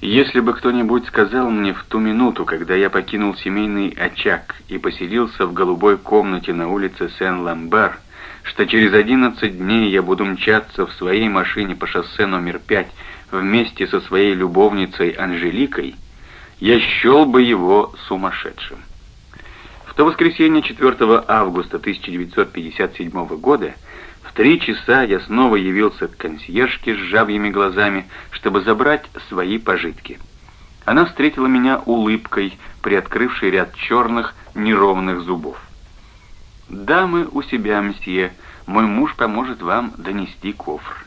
Если бы кто-нибудь сказал мне в ту минуту, когда я покинул семейный очаг и поселился в голубой комнате на улице Сен-Ламбер, что через 11 дней я буду мчаться в своей машине по шоссе номер 5 вместе со своей любовницей Анжеликой, я счел бы его сумасшедшим. В то воскресенье 4 августа 1957 года три часа я снова явился к консьержке с жабьими глазами, чтобы забрать свои пожитки. Она встретила меня улыбкой, приоткрывшей ряд черных неровных зубов. «Дамы у себя, мсье. Мой муж поможет вам донести кофр».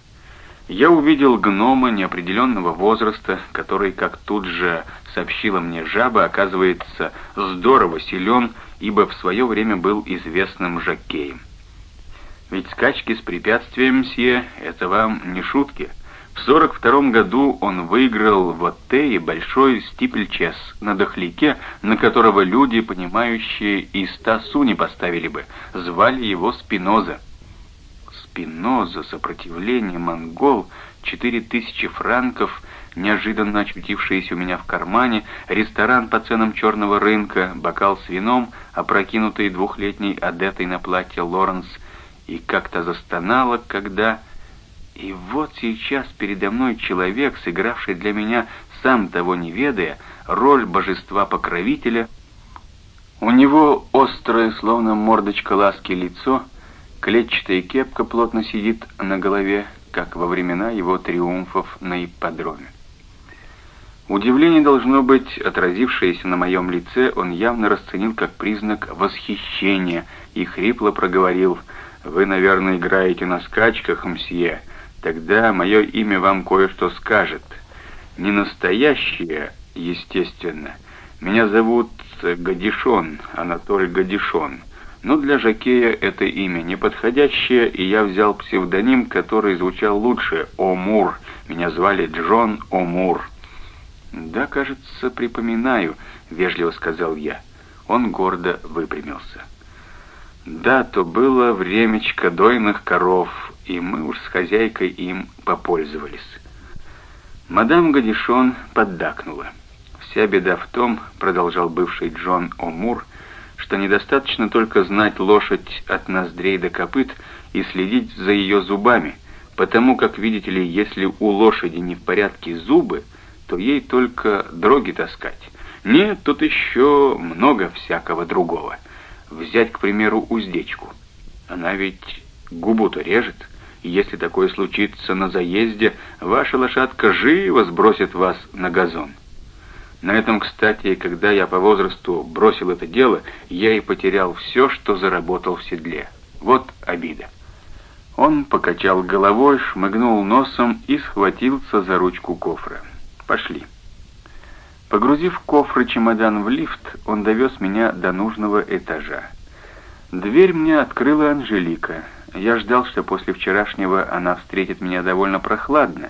Я увидел гнома неопределенного возраста, который, как тут же сообщила мне жаба, оказывается, здорово силен, ибо в свое время был известным жокеем. Ведь скачки с препятствием, мсье, это вам не шутки. В 42 году он выиграл в Оттее большой стипльчес на дохляке, на которого люди, понимающие, и ста су не поставили бы. Звали его Спиноза. Спиноза, сопротивление, монгол, четыре тысячи франков, неожиданно очутившиеся у меня в кармане, ресторан по ценам черного рынка, бокал с вином, опрокинутый двухлетней адетой на платье Лоренс — и как-то застонала, когда... И вот сейчас передо мной человек, сыгравший для меня, сам того не ведая, роль божества-покровителя. У него острое, словно мордочка ласки, лицо, клетчатая кепка плотно сидит на голове, как во времена его триумфов на ипподроме. Удивление должно быть, отразившееся на моем лице, он явно расценил как признак восхищения и хрипло проговорил — вы, наверное, играете на скачках, мсье. Тогда мое имя вам кое-что скажет. Не настоящее, естественно. Меня зовут Гадишон, Анатолий Гадишон. Но для Жакея это имя неподходящее, и я взял псевдоним, который звучал лучше — Омур. Меня звали Джон Омур. «Да, кажется, припоминаю», — вежливо сказал я. Он гордо выпрямился. Да, то было времечко дойных коров, и мы уж с хозяйкой им попользовались. Мадам Гадишон поддакнула. «Вся беда в том, — продолжал бывший Джон О'Мур, — что недостаточно только знать лошадь от ноздрей до копыт и следить за ее зубами, потому как, видите ли, если у лошади не в порядке зубы, то ей только дроги таскать. Нет, тут еще много всякого другого». Взять, к примеру, уздечку. Она ведь губу-то режет. Если такое случится на заезде, ваша лошадка живо сбросит вас на газон. На этом, кстати, когда я по возрасту бросил это дело, я и потерял все, что заработал в седле. Вот обида. Он покачал головой, шмыгнул носом и схватился за ручку кофра. «Пошли». Погрузив кофр и чемодан в лифт, он довез меня до нужного этажа. Дверь мне открыла Анжелика. Я ждал, что после вчерашнего она встретит меня довольно прохладно,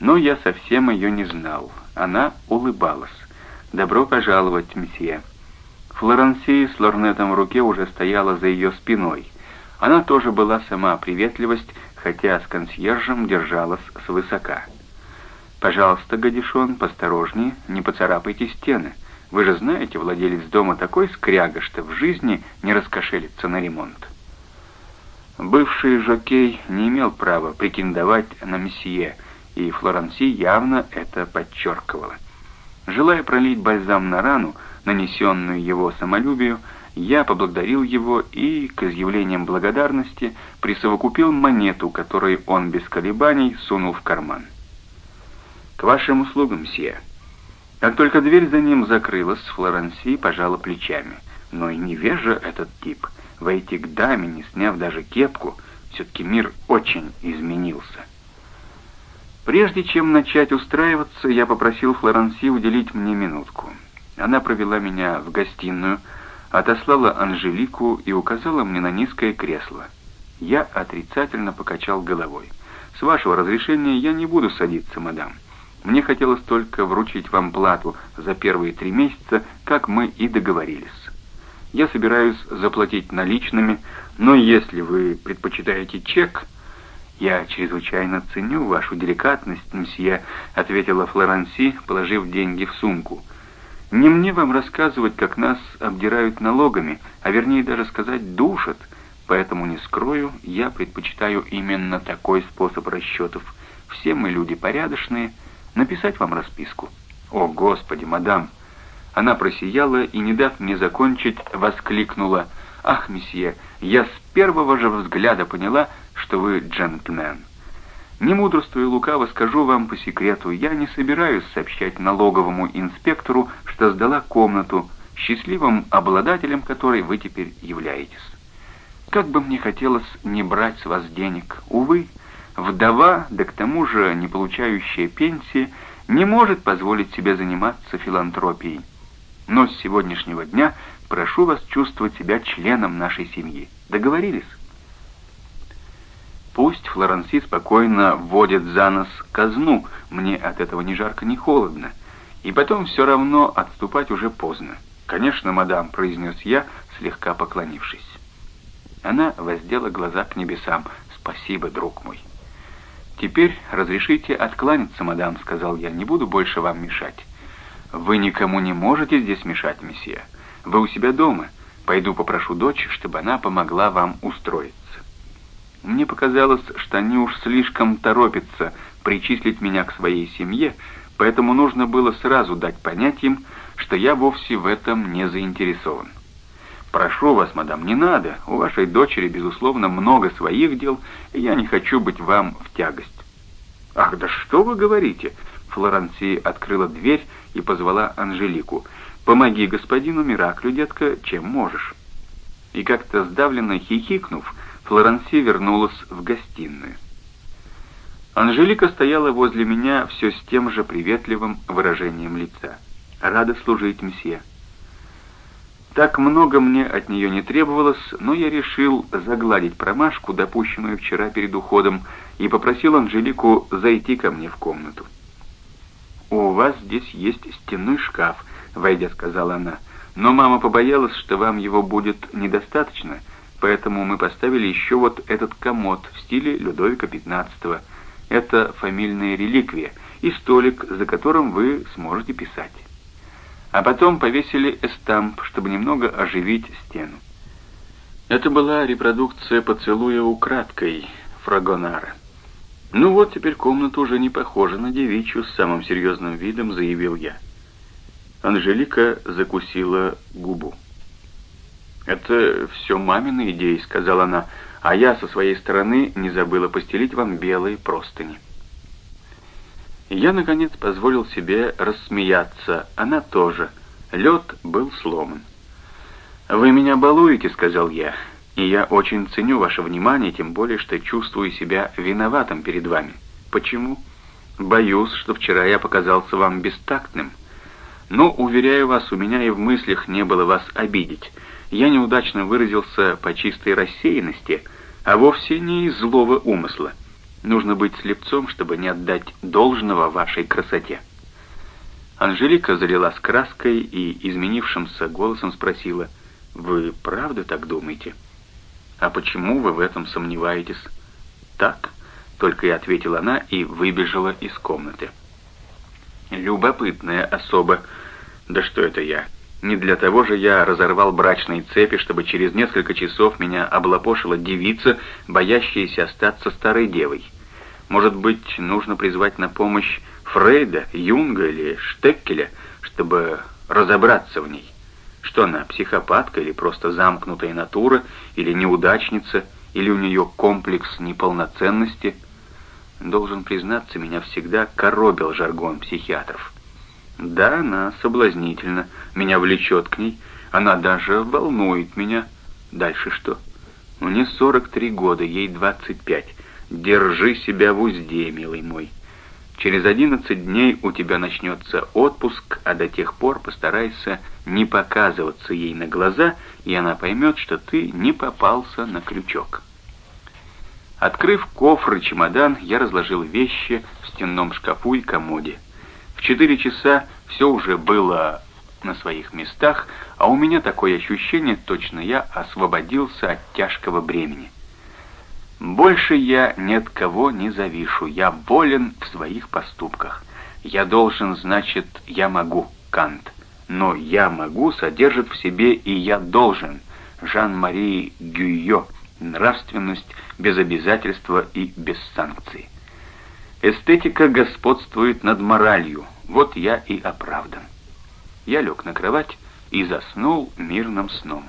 но я совсем ее не знал. Она улыбалась. «Добро пожаловать, месье». Флоренсия с лорнетом в руке уже стояла за ее спиной. Она тоже была сама приветливость, хотя с консьержем держалась свысока. «Пожалуйста, Гадишон, посторожнее, не поцарапайте стены. Вы же знаете, владелец дома такой скряга, что в жизни не раскошелится на ремонт». Бывший жокей не имел права претендовать на месье, и Флоранси явно это подчеркивала. Желая пролить бальзам на рану, нанесенную его самолюбию, я поблагодарил его и, к изъявлениям благодарности, присовокупил монету, которую он без колебаний сунул в карман. «К вашим услугам, мсье». Как только дверь за ним закрылась, Флоренси пожала плечами. Но и невежа этот тип. Войти к даме, не сняв даже кепку, все-таки мир очень изменился. Прежде чем начать устраиваться, я попросил Флоренси уделить мне минутку. Она провела меня в гостиную, отослала Анжелику и указала мне на низкое кресло. Я отрицательно покачал головой. «С вашего разрешения я не буду садиться, мадам». Мне хотелось только вручить вам плату за первые три месяца, как мы и договорились. Я собираюсь заплатить наличными, но если вы предпочитаете чек, «Я чрезвычайно ценю вашу деликатность, мсье», — ответила Флоранси, положив деньги в сумку. «Не мне вам рассказывать, как нас обдирают налогами, а вернее даже сказать душат, поэтому не скрою, я предпочитаю именно такой способ расчетов. Все мы люди порядочные. Написать вам расписку?» «О, Господи, мадам!» Она просияла и, не дав мне закончить, воскликнула. «Ах, месье, я с первого же взгляда поняла, что вы джентльмен. Не мудрствуя лукаво, скажу вам по секрету, я не собираюсь сообщать налоговому инспектору, что сдала комнату, счастливым обладателем которой вы теперь являетесь. Как бы мне хотелось не брать с вас денег, увы, вдова, да к тому же не получающая пенсии, не может позволить себе заниматься филантропией. Но с сегодняшнего дня прошу вас чувствовать себя членом нашей семьи. Договорились? Пусть Флоренси спокойно вводит за нос казну, мне от этого ни жарко, ни холодно. И потом все равно отступать уже поздно. «Конечно, мадам», — произнес я, слегка поклонившись. Она воздела глаза к небесам. «Спасибо, друг мой». «Теперь разрешите откланяться, мадам», — сказал я. «Не буду больше вам мешать». «Вы никому не можете здесь мешать, месье. Вы у себя дома. Пойду попрошу дочь, чтобы она помогла вам устроиться». Мне показалось, что они уж слишком торопятся причислить меня к своей семье, поэтому нужно было сразу дать понять им, что я вовсе в этом не заинтересован. «Прошу вас, мадам, не надо. У вашей дочери, безусловно, много своих дел, и я не хочу быть вам в тягость». «Ах, да что вы говорите?» Флоранси открыла дверь и позвала Анжелику. «Помоги господину Мираклю, детка, чем можешь». И как-то сдавленно хихикнув, Флоранси вернулась в гостиную. Анжелика стояла возле меня все с тем же приветливым выражением лица. «Рада служить, месье». Так много мне от нее не требовалось, но я решил загладить промашку, допущенную вчера перед уходом, и попросил Анжелику зайти ко мне в комнату. «У вас здесь есть стенной шкаф», — войдя сказала она, «но мама побоялась, что вам его будет недостаточно, Поэтому мы поставили еще вот этот комод в стиле Людовика XV. Это фамильная реликвия и столик, за которым вы сможете писать. А потом повесили эстамп, чтобы немного оживить стену. Это была репродукция поцелуя украдкой Фрагонара. «Ну вот, теперь комната уже не похожа на девичью, с самым серьезным видом заявил я. Анжелика закусила губу. «Это все мамины идеи», — сказала она, «а я со своей стороны не забыла постелить вам белые простыни». Я, наконец, позволил себе рассмеяться, она тоже. Лед был сломан. «Вы меня балуете», — сказал я, «и я очень ценю ваше внимание, тем более, что чувствую себя виноватым перед вами. Почему? Боюсь, что вчера я показался вам бестактным. Но, уверяю вас, у меня и в мыслях не было вас обидеть» я неудачно выразился по чистой рассеянности, а вовсе не из злого умысла. Нужно быть слепцом, чтобы не отдать должного вашей красоте. Анжелика залилась краской и изменившимся голосом спросила, «Вы правда так думаете?» «А почему вы в этом сомневаетесь?» «Так», — только и ответила она и выбежала из комнаты. «Любопытная особа. Да что это я?» Не для того же я разорвал брачные цепи, чтобы через несколько часов меня облапошила девица, боящаяся остаться старой девой. Может быть, нужно призвать на помощь Фрейда, Юнга или Штеккеля, чтобы разобраться в ней. Что она, психопатка или просто замкнутая натура, или неудачница, или у нее комплекс неполноценности? Должен признаться, меня всегда коробил жаргон психиатров. Да, она соблазнительна, меня влечет к ней, она даже волнует меня. Дальше что? Мне 43 года, ей 25. Держи себя в узде, милый мой. Через 11 дней у тебя начнется отпуск, а до тех пор постарайся не показываться ей на глаза, и она поймет, что ты не попался на крючок. Открыв кофр и чемодан, я разложил вещи в стенном шкафу и комоде. В четыре часа все уже было на своих местах, а у меня такое ощущение, точно я освободился от тяжкого бремени. Больше я ни от кого не завишу, я болен в своих поступках. Я должен, значит, я могу, Кант. Но «я могу» содержит в себе и «я должен». Жан-Мари Гюйо. Нравственность без обязательства и без санкций. Эстетика господствует над моралью. Вот я и оправдан. Я лег на кровать и заснул мирным сном.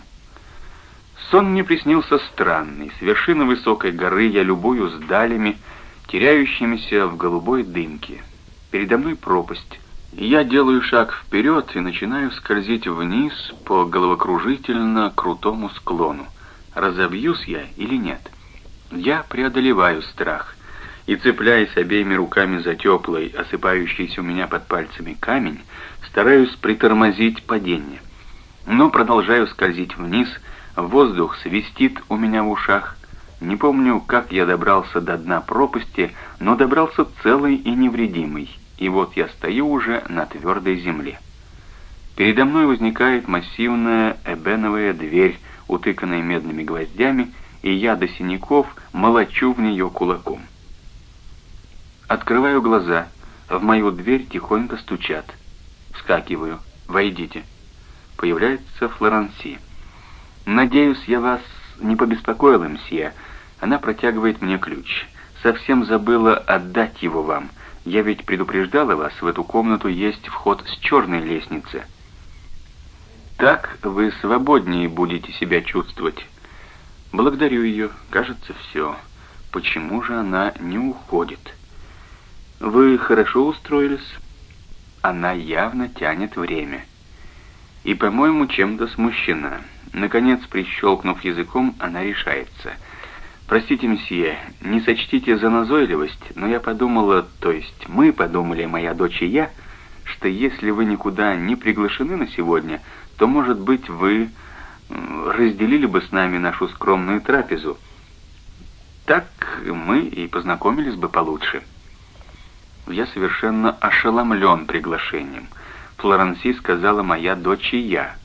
Сон мне приснился странный. С вершины высокой горы я любую с далями, теряющимися в голубой дымке. Передо мной пропасть. Я делаю шаг вперед и начинаю скользить вниз по головокружительно крутому склону. Разобьюсь я или нет? Я преодолеваю страх и, цепляясь обеими руками за теплый, осыпающийся у меня под пальцами камень, стараюсь притормозить падение. Но продолжаю скользить вниз, воздух свистит у меня в ушах. Не помню, как я добрался до дна пропасти, но добрался целый и невредимый и вот я стою уже на твердой земле. Передо мной возникает массивная эбеновая дверь, утыканная медными гвоздями, и я до синяков молочу в нее кулаком. Открываю глаза, в мою дверь тихонько стучат. Вскакиваю. «Войдите». Появляется Флоранси. «Надеюсь, я вас не побеспокоила, мсье». Она протягивает мне ключ. Совсем забыла отдать его вам. Я ведь предупреждала вас, в эту комнату есть вход с черной лестницы. Так вы свободнее будете себя чувствовать. Благодарю ее. Кажется, все. Почему же она не уходит? Вы хорошо устроились? Она явно тянет время. И, по-моему, чем-то смущена. Наконец, прищелкнув языком, она решается — «Простите, месье, не сочтите за назойливость, но я подумала, то есть мы подумали, моя дочь и я, что если вы никуда не приглашены на сегодня, то, может быть, вы разделили бы с нами нашу скромную трапезу. Так мы и познакомились бы получше». Я совершенно ошеломлен приглашением. Флоренси сказала «моя дочь и я».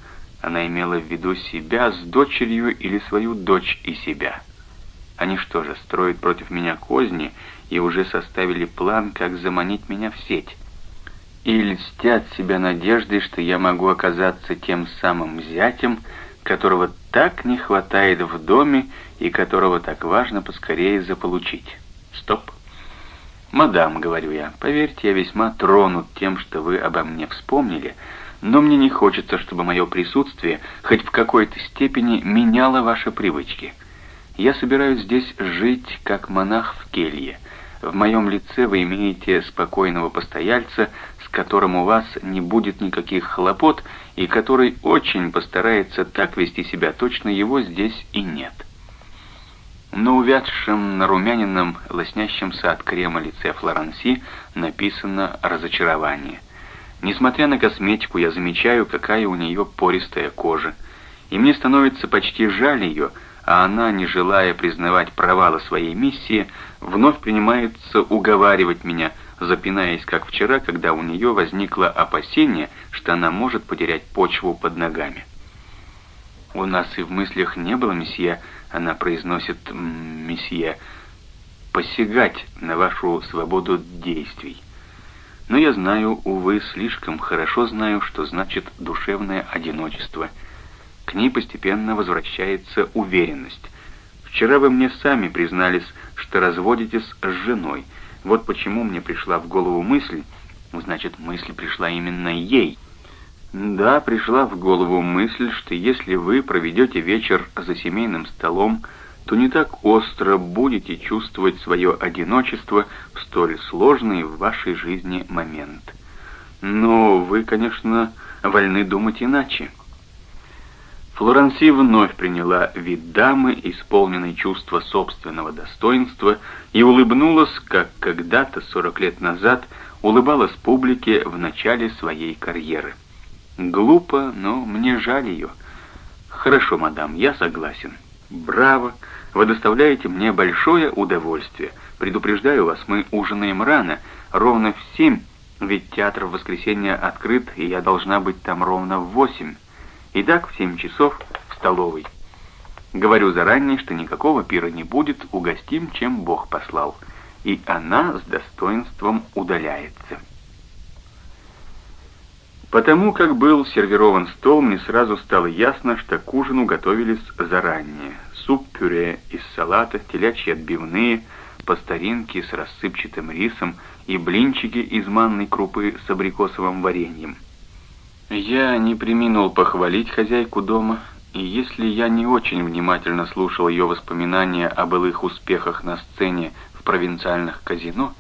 Она имела в виду себя с дочерью или свою дочь и себя. Они что же, строят против меня козни и уже составили план, как заманить меня в сеть? И льстят себя надеждой, что я могу оказаться тем самым зятем, которого так не хватает в доме и которого так важно поскорее заполучить. Стоп. «Мадам», — говорю я, — «поверьте, я весьма тронут тем, что вы обо мне вспомнили, но мне не хочется, чтобы мое присутствие хоть в какой-то степени меняло ваши привычки». Я собираюсь здесь жить, как монах в келье. В моем лице вы имеете спокойного постояльца, с которым у вас не будет никаких хлопот, и который очень постарается так вести себя, точно его здесь и нет. На увядшем, нарумяненном, лоснящемся от крема лице Флоранси написано «разочарование». Несмотря на косметику, я замечаю, какая у нее пористая кожа, и мне становится почти жаль ее, а она, не желая признавать провала своей миссии, вновь принимается уговаривать меня, запинаясь, как вчера, когда у нее возникло опасение, что она может потерять почву под ногами. «У нас и в мыслях не было, месье», — она произносит «месье», «посягать на вашу свободу действий». Но я знаю, увы, слишком хорошо знаю, что значит душевное одиночество — к ней постепенно возвращается уверенность. Вчера вы мне сами признались, что разводитесь с женой. Вот почему мне пришла в голову мысль, значит, мысль пришла именно ей. Да, пришла в голову мысль, что если вы проведете вечер за семейным столом, то не так остро будете чувствовать свое одиночество в столь сложный в вашей жизни момент. Но вы, конечно, вольны думать иначе. Флоранси вновь приняла вид дамы, исполненной чувства собственного достоинства, и улыбнулась, как когда-то, сорок лет назад, улыбалась публике в начале своей карьеры. Глупо, но мне жаль ее. Хорошо, мадам, я согласен. Браво, вы доставляете мне большое удовольствие. Предупреждаю вас, мы ужинаем рано, ровно в семь, ведь театр в воскресенье открыт, и я должна быть там ровно в восемь. Итак, в семь часов в столовой. Говорю заранее, что никакого пира не будет, угостим, чем Бог послал. И она с достоинством удаляется. Потому как был сервирован стол, мне сразу стало ясно, что к ужину готовились заранее. Суп-пюре из салата, телячьи отбивные, по старинке с рассыпчатым рисом и блинчики из манной крупы с абрикосовым вареньем. Я не приминул похвалить хозяйку дома, и если я не очень внимательно слушал ее воспоминания о былых успехах на сцене в провинциальных казино,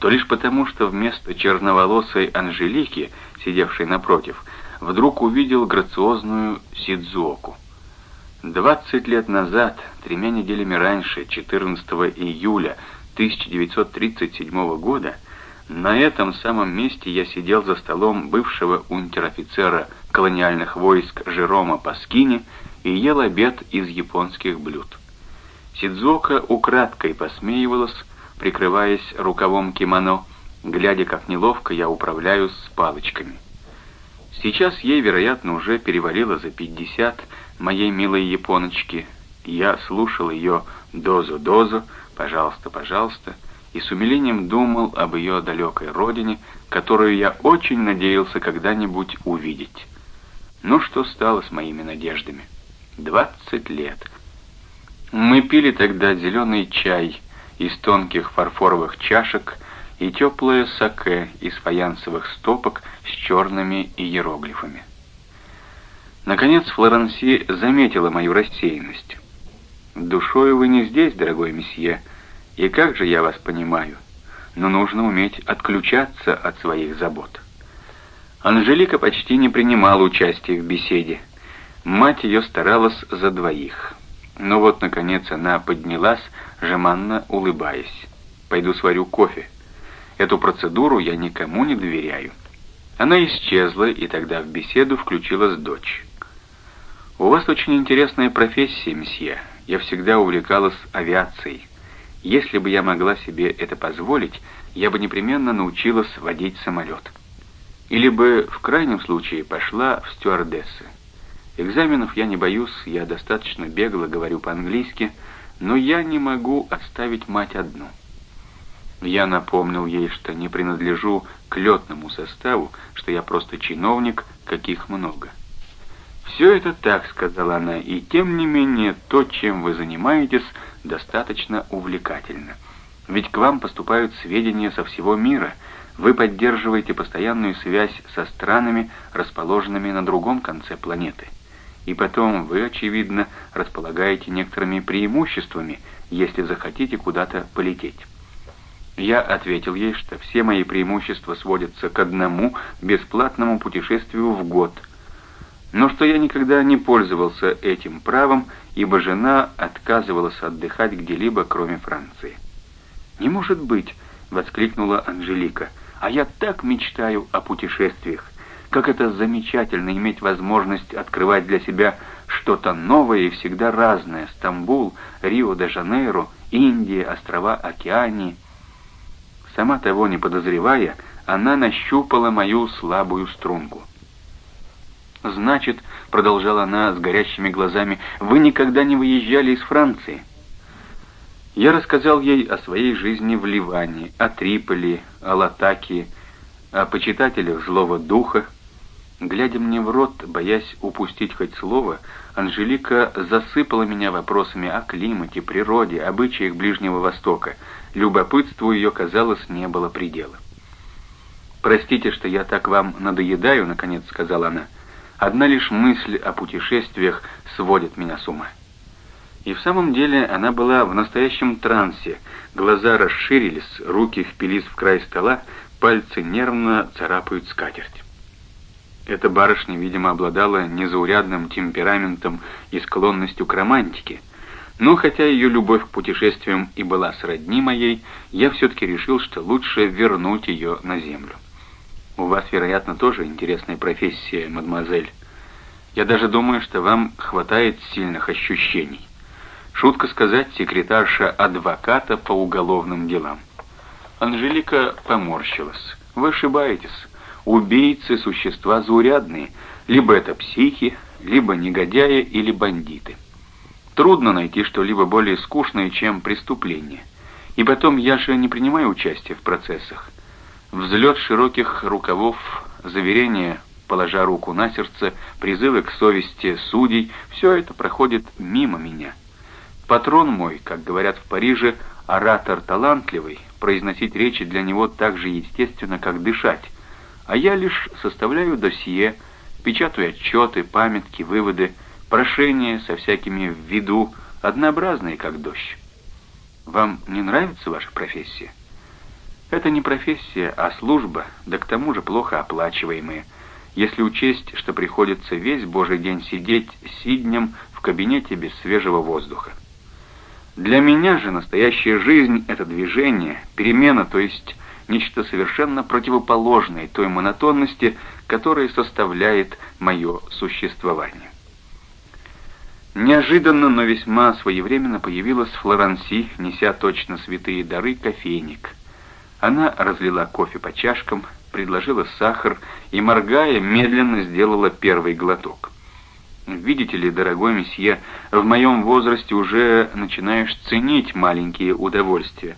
то лишь потому, что вместо черноволосой Анжелики, сидевшей напротив, вдруг увидел грациозную Сидзуоку. Двадцать лет назад, тремя неделями раньше, 14 июля 1937 года, на этом самом месте я сидел за столом бывшего унтер-офицера колониальных войск Жерома Паскини и ел обед из японских блюд. Сидзуока украдкой посмеивалась, прикрываясь рукавом кимоно, глядя, как неловко я управляюсь с палочками. Сейчас ей, вероятно, уже перевалило за пятьдесят моей милой японочки. Я слушал ее дозу-дозу, пожалуйста, пожалуйста, и с умилением думал об ее далекой родине, которую я очень надеялся когда-нибудь увидеть. Ну что стало с моими надеждами? Двадцать лет. Мы пили тогда зеленый чай, из тонких фарфоровых чашек и теплое саке из фаянсовых стопок с черными иероглифами. Наконец Флоранси заметила мою рассеянность. «Душою вы не здесь, дорогой месье, и как же я вас понимаю, но нужно уметь отключаться от своих забот». Анжелика почти не принимала участия в беседе. Мать ее старалась за двоих. Но вот, наконец, она поднялась, жеманно улыбаясь. «Пойду сварю кофе. Эту процедуру я никому не доверяю». Она исчезла, и тогда в беседу включилась дочь. «У вас очень интересная профессия, месье. Я всегда увлекалась авиацией. Если бы я могла себе это позволить, я бы непременно научилась водить самолет. Или бы в крайнем случае пошла в стюардессы. Экзаменов я не боюсь, я достаточно бегло говорю по-английски, но я не могу оставить мать одну. Я напомнил ей, что не принадлежу к летному составу, что я просто чиновник, каких много. «Все это так», — сказала она, — «и тем не менее то, чем вы занимаетесь, достаточно увлекательно. Ведь к вам поступают сведения со всего мира, вы поддерживаете постоянную связь со странами, расположенными на другом конце планеты». И потом вы, очевидно, располагаете некоторыми преимуществами, если захотите куда-то полететь. Я ответил ей, что все мои преимущества сводятся к одному бесплатному путешествию в год, но что я никогда не пользовался этим правом, ибо жена отказывалась отдыхать где-либо, кроме Франции. «Не может быть!» — воскликнула Анжелика. «А я так мечтаю о путешествиях! Как это замечательно иметь возможность открывать для себя что-то новое и всегда разное. Стамбул, Рио-де-Жанейро, Индия, острова Океании. Сама того не подозревая, она нащупала мою слабую струнку. «Значит, — продолжала она с горящими глазами, — вы никогда не выезжали из Франции?» Я рассказал ей о своей жизни в Ливане, о Триполи, о Латакии, о почитателях злого духа, Глядя мне в рот, боясь упустить хоть слово, Анжелика засыпала меня вопросами о климате, природе, обычаях Ближнего Востока. Любопытству ее, казалось, не было предела. «Простите, что я так вам надоедаю», — наконец сказала она. «Одна лишь мысль о путешествиях сводит меня с ума». И в самом деле она была в настоящем трансе. Глаза расширились, руки впились в край стола, пальцы нервно царапают скатерть. Эта барышня, видимо, обладала незаурядным темпераментом и склонностью к романтике. Но хотя ее любовь к путешествиям и была сродни моей, я все-таки решил, что лучше вернуть ее на землю. У вас, вероятно, тоже интересная профессия, мадемуазель. Я даже думаю, что вам хватает сильных ощущений. Шутка сказать, секретарша адвоката по уголовным делам. Анжелика поморщилась. Вы ошибаетесь. Убийцы – существа заурядные, либо это психи, либо негодяи или бандиты. Трудно найти что-либо более скучное, чем преступление. И потом, я же не принимаю участия в процессах. Взлет широких рукавов, заверение, положа руку на сердце, призывы к совести судей — все это проходит мимо меня. Патрон мой, как говорят в Париже, оратор талантливый, произносить речи для него так же естественно, как дышать, а я лишь составляю досье, печатаю отчеты, памятки, выводы, прошения со всякими в виду, однообразные, как дождь. Вам не нравится ваша профессия? Это не профессия, а служба, да к тому же плохо оплачиваемая, если учесть, что приходится весь божий день сидеть сиднем в кабинете без свежего воздуха. Для меня же настоящая жизнь — это движение, перемена, то есть нечто совершенно противоположное той монотонности, которая составляет мое существование. Неожиданно, но весьма своевременно появилась Флоранси, неся точно святые дары кофейник. Она разлила кофе по чашкам, предложила сахар и, моргая, медленно сделала первый глоток. Видите ли, дорогой месье, в моем возрасте уже начинаешь ценить маленькие удовольствия.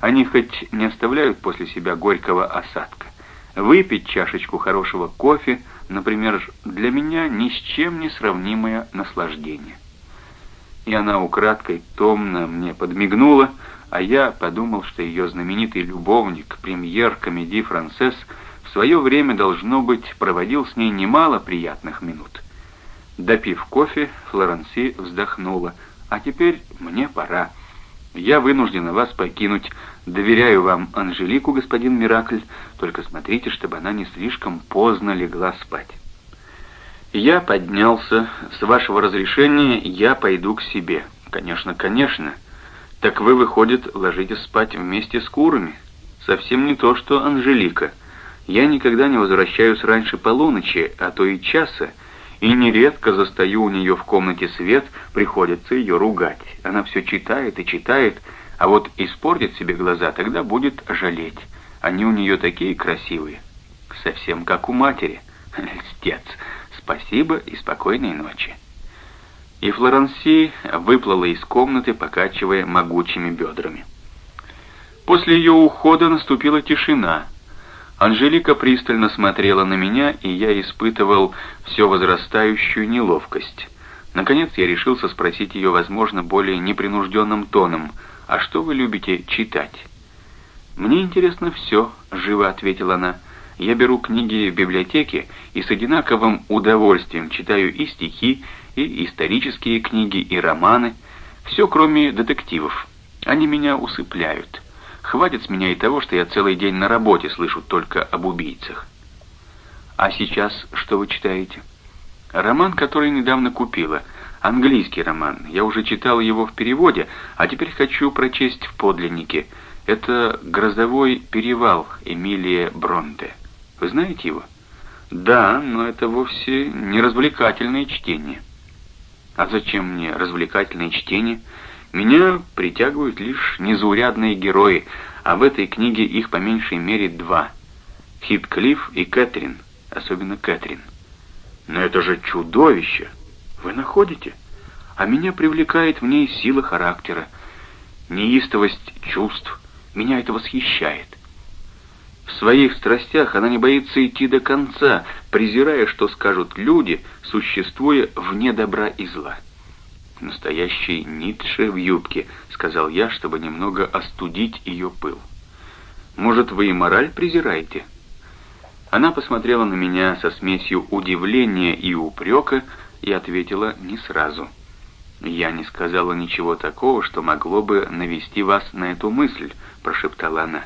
Они хоть не оставляют после себя горького осадка. Выпить чашечку хорошего кофе, например, для меня ни с чем не сравнимое наслаждение. И она украдкой томно мне подмигнула, а я подумал, что ее знаменитый любовник, премьер комедии «Францесс», в свое время, должно быть, проводил с ней немало приятных минут. Допив кофе, Флоренси вздохнула. «А теперь мне пора. Я вынуждена вас покинуть. Доверяю вам Анжелику, господин Миракль, только смотрите, чтобы она не слишком поздно легла спать». Я поднялся. С вашего разрешения я пойду к себе. Конечно, конечно. Так вы, выходит, ложитесь спать вместе с курами. Совсем не то, что Анжелика. Я никогда не возвращаюсь раньше полуночи, а то и часа, и нередко застаю у нее в комнате свет, приходится ее ругать. Она все читает и читает, а вот испортит себе глаза, тогда будет жалеть. Они у нее такие красивые, совсем как у матери. Льстец. Спасибо и спокойной ночи. И Флоренси выплыла из комнаты, покачивая могучими бедрами. После ее ухода наступила тишина — Анжелика пристально смотрела на меня, и я испытывал все возрастающую неловкость. Наконец я решился спросить ее, возможно, более непринужденным тоном, «А что вы любите читать?» «Мне интересно все», — живо ответила она. «Я беру книги в библиотеке и с одинаковым удовольствием читаю и стихи, и исторические книги, и романы. Все, кроме детективов. Они меня усыпляют». Хватит с меня и того, что я целый день на работе слышу только об убийцах. А сейчас что вы читаете? Роман, который недавно купила. Английский роман. Я уже читал его в переводе, а теперь хочу прочесть в подлиннике. Это «Грозовой перевал» Эмилия Бронте. Вы знаете его? Да, но это вовсе не развлекательное чтение. А зачем мне развлекательное чтение? Меня притягивают лишь незаурядные герои, а в этой книге их по меньшей мере два. Хитклифф и Кэтрин, особенно Кэтрин. Но это же чудовище! Вы находите? А меня привлекает в ней сила характера, неистовость чувств. Меня это восхищает. В своих страстях она не боится идти до конца, презирая, что скажут люди, существуя вне добра и зла. «Настоящий Ницше в юбке», — сказал я, чтобы немного остудить ее пыл. «Может, вы и мораль презираете?» Она посмотрела на меня со смесью удивления и упрека и ответила не сразу. «Я не сказала ничего такого, что могло бы навести вас на эту мысль», — прошептала она.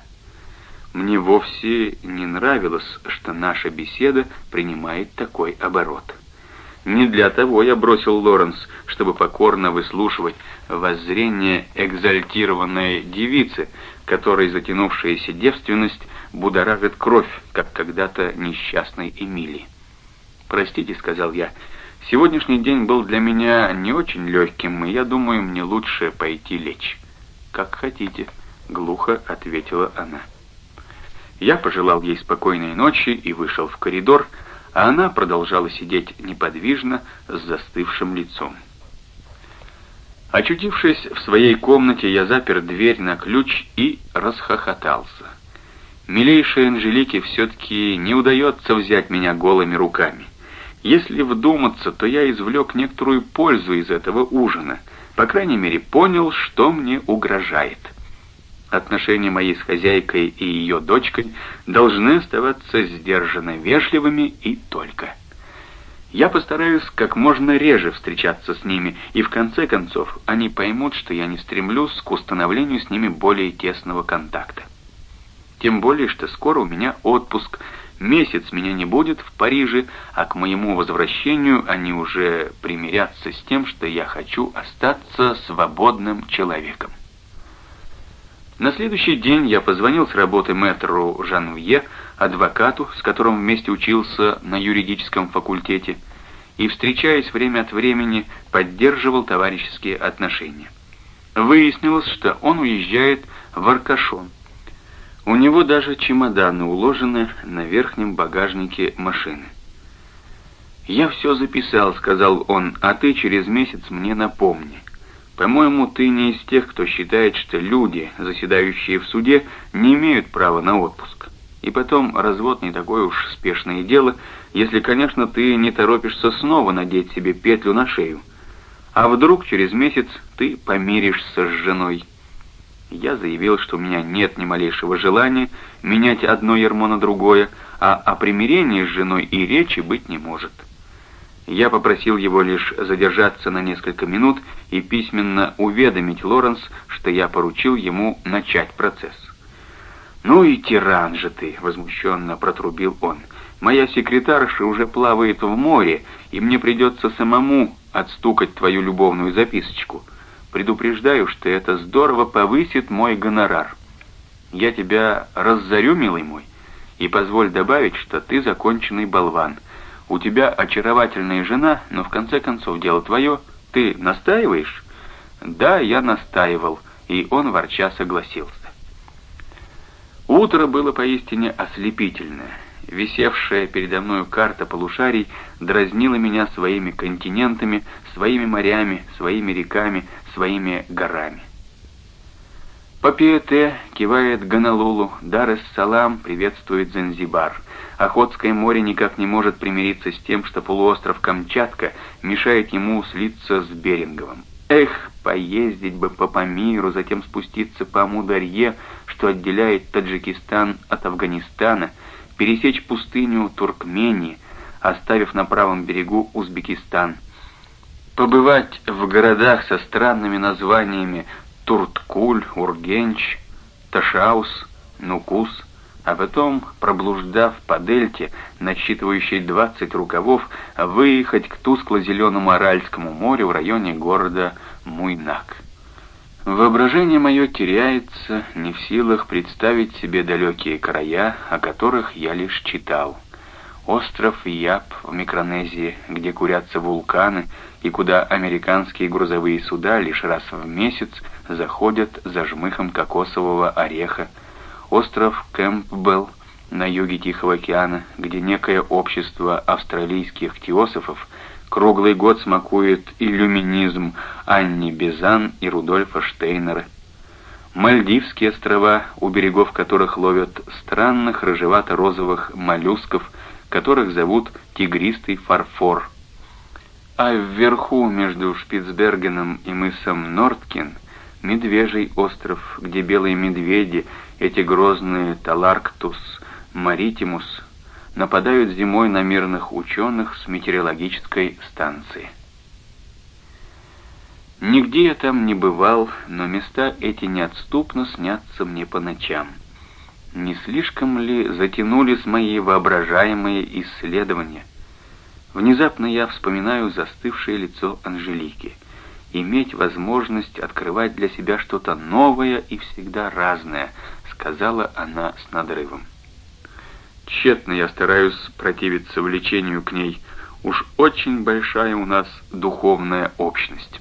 «Мне вовсе не нравилось, что наша беседа принимает такой оборот». Не для того я бросил Лоренс, чтобы покорно выслушивать воззрение экзальтированной девицы, которой затянувшаяся девственность будоражит кровь, как когда-то несчастной Эмилии. «Простите», — сказал я, — «сегодняшний день был для меня не очень легким, и я думаю, мне лучше пойти лечь». «Как хотите», — глухо ответила она. Я пожелал ей спокойной ночи и вышел в коридор, — а она продолжала сидеть неподвижно с застывшим лицом. Очутившись в своей комнате, я запер дверь на ключ и расхохотался. Милейшей Анжелике все-таки не удается взять меня голыми руками. Если вдуматься, то я извлек некоторую пользу из этого ужина. По крайней мере, понял, что мне угрожает. Отношения мои с хозяйкой и ее дочкой должны оставаться сдержанно вежливыми и только. Я постараюсь как можно реже встречаться с ними, и в конце концов они поймут, что я не стремлюсь к установлению с ними более тесного контакта. Тем более, что скоро у меня отпуск. Месяц меня не будет в Париже, а к моему возвращению они уже примирятся с тем, что я хочу остаться свободным человеком. На следующий день я позвонил с работы мэтру Жанвье, адвокату, с которым вместе учился на юридическом факультете, и, встречаясь время от времени, поддерживал товарищеские отношения. Выяснилось, что он уезжает в Аркашон, у него даже чемоданы уложены на верхнем багажнике машины. «Я все записал», — сказал он, — «а ты через месяц мне напомни. По-моему, ты не из тех, кто считает, что люди, заседающие в суде, не имеют права на отпуск. И потом, развод не такое уж спешное дело, если, конечно, ты не торопишься снова надеть себе петлю на шею. А вдруг через месяц ты помиришься с женой?» Я заявил, что у меня нет ни малейшего желания менять одно ермо на другое, а о примирении с женой и речи быть не может. Я попросил его лишь задержаться на несколько минут и письменно уведомить Лоренс, что я поручил ему начать процесс. «Ну и тиран же ты!» — возмущенно протрубил он. «Моя секретарша уже плавает в море, и мне придется самому отстукать твою любовную записочку». Предупреждаю, что это здорово повысит мой гонорар. Я тебя разорю, милый мой, и позволь добавить, что ты законченный болван. У тебя очаровательная жена, но в конце концов дело твое. Ты настаиваешь? Да, я настаивал, и он ворча согласился. Утро было поистине ослепительное. Висевшая передо мною карта полушарий дразнила меня своими континентами, своими морями, своими реками, своими горами. Папиэте кивает Ганалулу, Дар-эс-Салам приветствует Занзибар. Охотское море никак не может примириться с тем, что полуостров Камчатка мешает ему слиться с Беринговым. Эх, поездить бы по Памиру, затем спуститься по Амударье, что отделяет Таджикистан от Афганистана, пересечь пустыню Туркмении, оставив на правом берегу Узбекистан – побывать в городах со странными названиями Турткуль, Ургенч, Ташаус, Нукус, а потом, проблуждав по дельте, насчитывающей 20 рукавов, выехать к тускло-зеленому Аральскому морю в районе города Муйнак. Воображение мое теряется, не в силах представить себе далекие края, о которых я лишь читал. Остров Яб в Микронезии, где курятся вулканы, и куда американские грузовые суда лишь раз в месяц заходят за жмыхом кокосового ореха. Остров Кэмпбелл на юге Тихого океана, где некое общество австралийских теософов круглый год смакует иллюминизм Анни Безан и Рудольфа Штейнера. Мальдивские острова, у берегов которых ловят странных рыжевато-розовых моллюсков – которых зовут тигристый фарфор. А вверху, между Шпицбергеном и мысом Норткин, Медвежий остров, где белые медведи, эти грозные Таларктус, Маритимус, нападают зимой на мирных ученых с метеорологической станции. Нигде я там не бывал, но места эти неотступно снятся мне по ночам. Не слишком ли затянулись мои воображаемые исследования? Внезапно я вспоминаю застывшее лицо Анжелики. Иметь возможность открывать для себя что-то новое и всегда разное, сказала она с надрывом. Тщетно я стараюсь противиться влечению к ней. Уж очень большая у нас духовная общность.